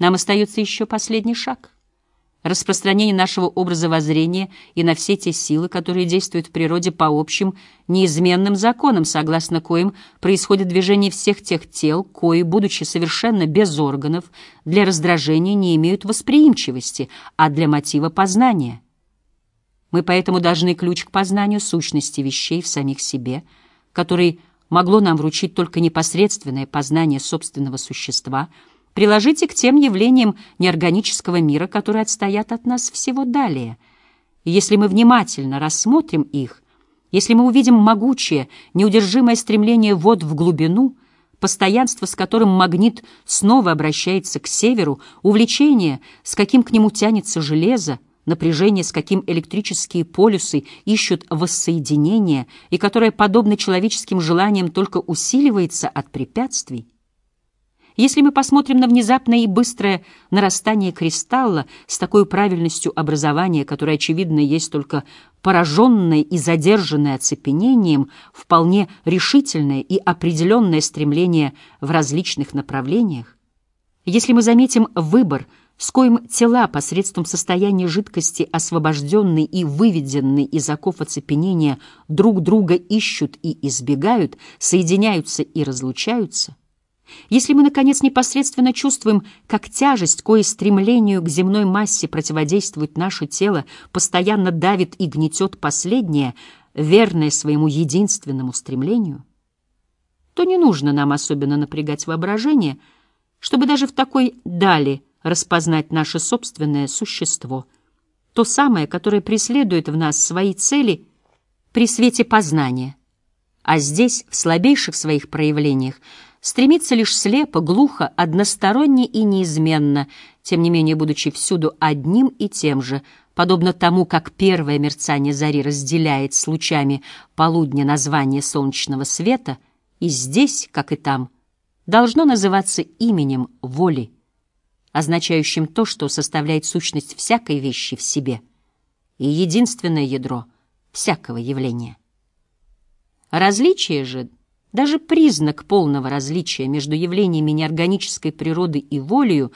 Нам остается еще последний шаг — распространение нашего образа воззрения и на все те силы, которые действуют в природе по общим, неизменным законам, согласно коим происходит движение всех тех тел, кои, будучи совершенно без органов, для раздражения не имеют восприимчивости, а для мотива познания. Мы поэтому должны ключ к познанию сущности вещей в самих себе, который могло нам вручить только непосредственное познание собственного существа — приложите к тем явлениям неорганического мира, которые отстоят от нас всего далее. Если мы внимательно рассмотрим их, если мы увидим могучее, неудержимое стремление вод в глубину, постоянство, с которым магнит снова обращается к северу, увлечение, с каким к нему тянется железо, напряжение, с каким электрические полюсы ищут воссоединение и которое, подобно человеческим желаниям, только усиливается от препятствий, если мы посмотрим на внезапное и быстрое нарастание кристалла с такой правильностью образования, которое, очевидно, есть только пораженное и задержанное оцепенением, вполне решительное и определенное стремление в различных направлениях, если мы заметим выбор, с коим тела посредством состояния жидкости, освобожденные и выведенные из оков оцепенения, друг друга ищут и избегают, соединяются и разлучаются, если мы, наконец, непосредственно чувствуем, как тяжесть, кое стремлению к земной массе противодействует наше тело, постоянно давит и гнетет последнее, верное своему единственному стремлению, то не нужно нам особенно напрягать воображение, чтобы даже в такой дали распознать наше собственное существо, то самое, которое преследует в нас свои цели при свете познания, а здесь, в слабейших своих проявлениях, стремится лишь слепо, глухо, односторонне и неизменно, тем не менее будучи всюду одним и тем же, подобно тому, как первое мерцание зари разделяет с лучами полудня название солнечного света, и здесь, как и там, должно называться именем воли, означающим то, что составляет сущность всякой вещи в себе и единственное ядро всякого явления. Различие же — даже признак полного различия между явлениями неорганической природы и волею,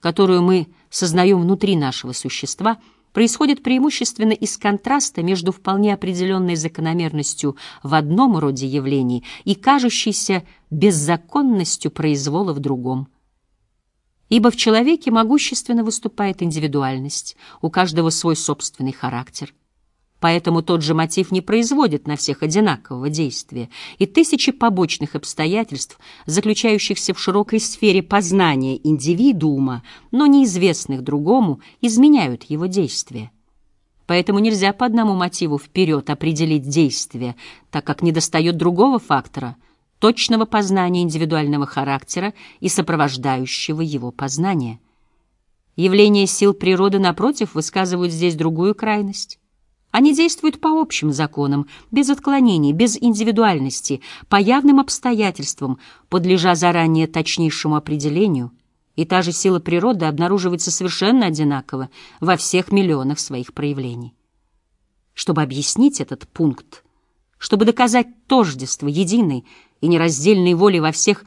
которую мы сознаем внутри нашего существа, происходит преимущественно из контраста между вполне определенной закономерностью в одном роде явлений и кажущейся беззаконностью произвола в другом. Ибо в человеке могущественно выступает индивидуальность, у каждого свой собственный характер. Поэтому тот же мотив не производит на всех одинакового действия, и тысячи побочных обстоятельств, заключающихся в широкой сфере познания индивидуума, но неизвестных другому, изменяют его действия. Поэтому нельзя по одному мотиву вперед определить действие, так как недостает другого фактора — точного познания индивидуального характера и сопровождающего его познания. Явления сил природы, напротив, высказывают здесь другую крайность. Они действуют по общим законам, без отклонений, без индивидуальности, по явным обстоятельствам, подлежа заранее точнейшему определению, и та же сила природы обнаруживается совершенно одинаково во всех миллионах своих проявлений. Чтобы объяснить этот пункт, чтобы доказать тождество единой и нераздельной воли во всех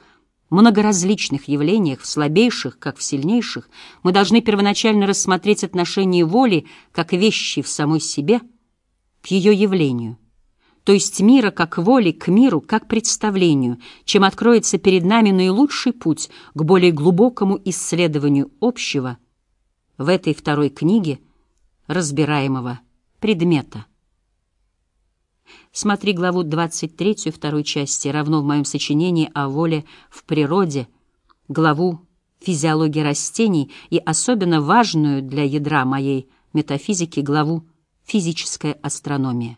многоразличных явлениях, в слабейших, как в сильнейших, мы должны первоначально рассмотреть отношение воли как вещи в самой себе к ее явлению, то есть мира как воли к миру как представлению, чем откроется перед нами наилучший путь к более глубокому исследованию общего в этой второй книге разбираемого предмета. Смотри главу 23 второй части, равно в моем сочинении о воле в природе, главу «Физиология растений» и особенно важную для ядра моей метафизики главу «Физическая астрономия».